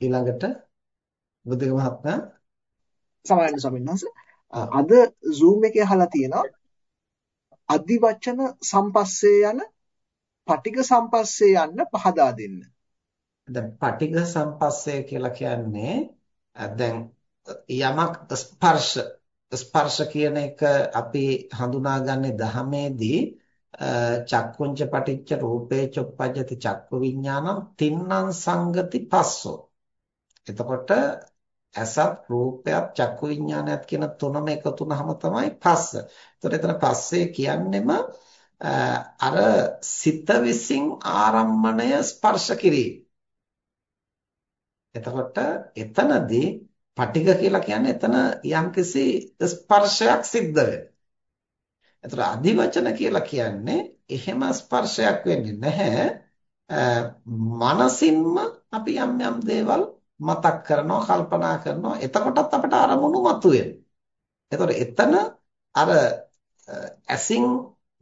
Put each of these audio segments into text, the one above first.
ඊළඟට බුද්ධික මහත්මයා සමාවෙන්න ස්වාමීන් වහන්සේ අද Zoom එකේ අහලා තියෙනවා අදිවචන සම්පස්සේ යන පටිඝ සම්පස්සේ යන්න පහදා දෙන්න. දැන් පටිඝ සම්පස්සේ කියලා කියන්නේ දැන් යමක් ස්පර්ශ ස්පර්ශ කියන එක අපි හඳුනාගන්නේ දහමේදී චක්කුංච පටිච්ච රූපේ චොප්පජ්ජති චක්කු විඥානං තින්නම් සංගති පස්සෝ එතකොට ඇසත් රූපයත් චක්කු විඥානයත් කියන තුනම එකතු වුනහම තමයි පස්ස. එතකොට එතන පස්සේ කියන්නෙම අර සිත විසින් ආරම්මණය ස්පර්ශ කිරීම. එතකොට එතනදී පටිඝ කියලා කියන්නේ එතන යම්කිසි ස්පර්ශයක් සිද්ධ වෙනවා. එතකොට අදිවචන කියලා කියන්නේ එහෙම ස්පර්ශයක් වෙන්නේ නැහැ. මනසින්ම අපි යම් යම් දේවල් මතක් කරනවා කල්පනා කරනවා එතකොටත් අපිට අරමුණු මතුවෙනවා. එතකොට එතන අර ඇසින්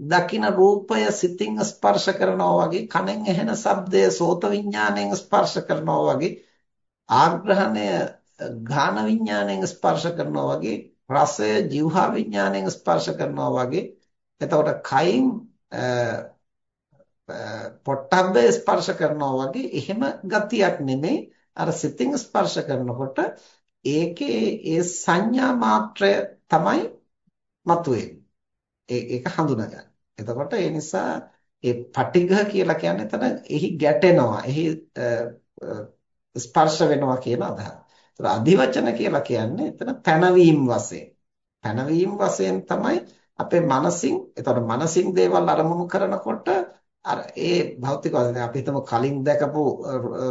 දකින රූපය සිතින් ස්පර්ශ කරනවා වගේ කනෙන් ඇහෙන ශබ්දය සෝත විඥාණයෙන් ස්පර්ශ කරනවා වගේ ආග්‍රහණය ඝාන විඥාණයෙන් ස්පර්ශ කරනවා වගේ රසය જીවහා විඥාණයෙන් ස්පර්ශ කරනවා වගේ එතකොට කයින් පොට්ටබ්බේ ස්පර්ශ කරනවා වගේ එහෙම ගතියක් නෙමෙයි අර සිතින් ස්පර්ශ කරනකොට ඒකේ ඒ සංඥා මාත්‍රය තමයි මතුවෙන්නේ. ඒක හඳුනගන්න. එතකොට ඒ නිසා ඒ පටිඝ කියලා කියන්නේ එතන එහි ගැටෙනවා. එහි ස්පර්ශ වෙනවා කියන අදහස. ඒතර අධිවචන කියලා කියන්නේ එතන පැනවීම වශයෙන්. පැනවීම වශයෙන් තමයි අපේ මනසින් එතකොට මනසින් දේවල් අරමුණු කරනකොට අර ඒ භෞතික වශයෙන් අපි හිතමු කලින් දැකපු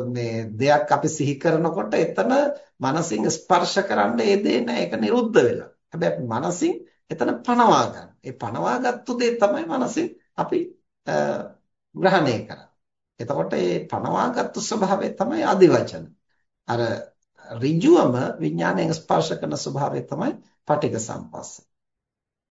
මේ දෙයක් අපි සිහි කරනකොට එතන මනසින් ස්පර්ශ කරන්න ඒ දේ නෑ ඒක නිරුද්ධ වෙලා. හැබැයි මනසින් එතන පනවා ගන්න. ඒ පනවාගත්තු දේ තමයි මනසින් අපි ග්‍රහණය කරන්නේ. එතකොට මේ පනවාගත්තු ස්වභාවය තමයි අදිවචන. අර ඍජුවම විඥාණයෙන් ස්පර්ශ කරන ස්වභාවය තමයි පටිඝ සම්පස්ස.